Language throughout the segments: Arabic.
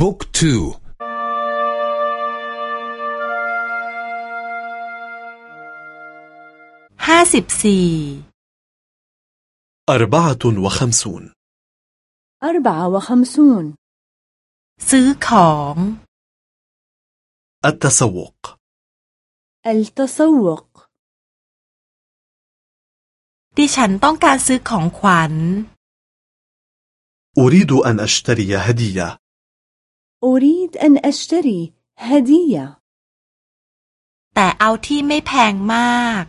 บุ๊กทูห้าสิบสี่ أربعة وخمسون أربعة وخمسون ซื้อของ التسوق التسوق ดิฉันต้องการซื้อของขวัญ أريد أن أشتري هدية أريد أن أشتري هدية แต่เอาที่ไม่แพงมาก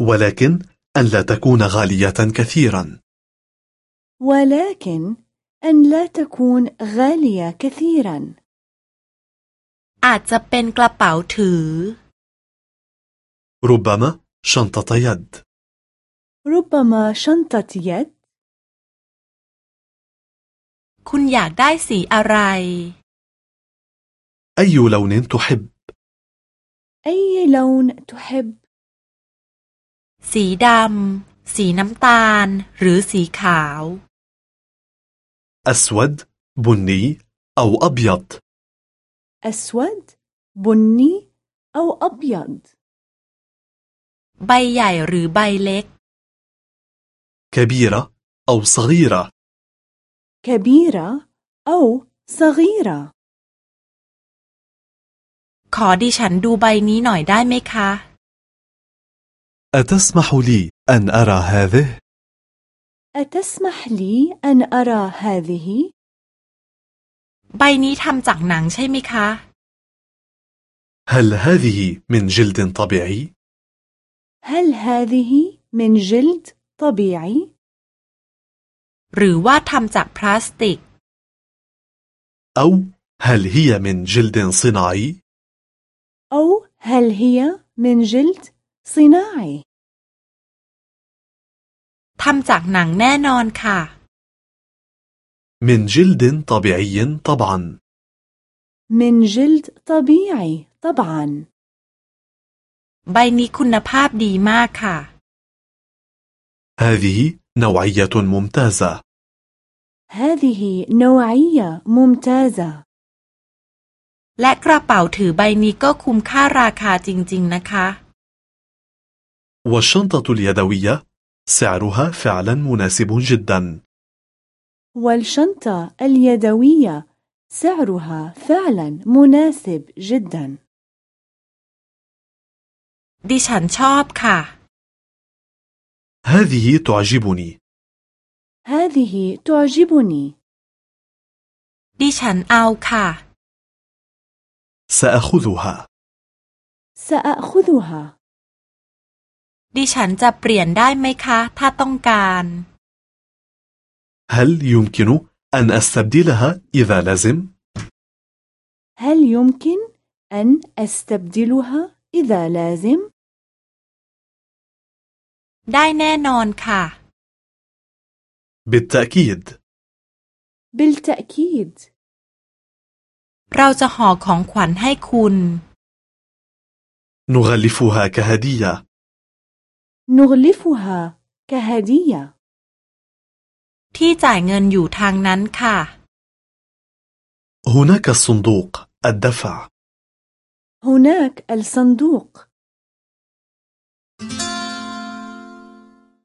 ولكن أن لا تكون غالية كثيرا ولكن أن لا تكون غالية كثيرا อาจจะเป็นกระเป๋าถือ ربما شنطة يد ربما شنطة يد คุณอยากได้สีอะไร أي لون تحب أي لون تحب สีดำ สีน้ำตาล หรือสีขาว أسود بني أو أبيض أسود بني أو أبيض ใบใหญ่หรือใบเล็ก كبيرة أو صغيرة كبيرة أو صغيرة ขอดิฉันดูใบนี้หน่อยได้ไหมคะ أتسمح لي أن أرى هذه؟ أتسمح لي أن أرى هذه؟ ใบนี้ทำจากหนังใช่ไหมคะ هل هذه من جلد طبيعي؟ هل هذه من جلد طبيعي؟ หรือว่าทำจากพลาสติก أو هل هي من جلد صناعي؟ أو هل هي من جلد صناعي؟ ทำจากหนังแน่นอนค่ะ من جلد طبيعي طبعا من جلد طبيعي طبعا ใบนี้คุณภาพดีมากค่ะ هذه نوعية ممتازة هذه نوعية ممتازة และกระเป๋าถือใบนี้ก็คุ้มค่าราคาจริง ๆ นะคะ والشنطة اليدوية سعرها فعلا مناسب جدا والشنطة اليدوية سعرها فعلا مناسب جدا ดิฉันชอบค่ะ هذه تعجبني هذه تعجبني ดิฉันเอาค่ะ سأخذها سأخذها ดิฉันจะเปลี่ยนได้ไหมคะ ถ้าต้องการ هل يمكن أن أستبدلها إذا لازم؟ هل يمكن أن أستبدلها إذا لازم؟ ได้แน่นอนค่ะ بالتأكيد بالتأكيد เราจะห่อของขวัญให้คุณ نغلفها كهدية نغلفها كهدية ที่จ่ายเงินอยู่ทางนั้นค่ะ هناك الصندوق الدفع هناك الصندوق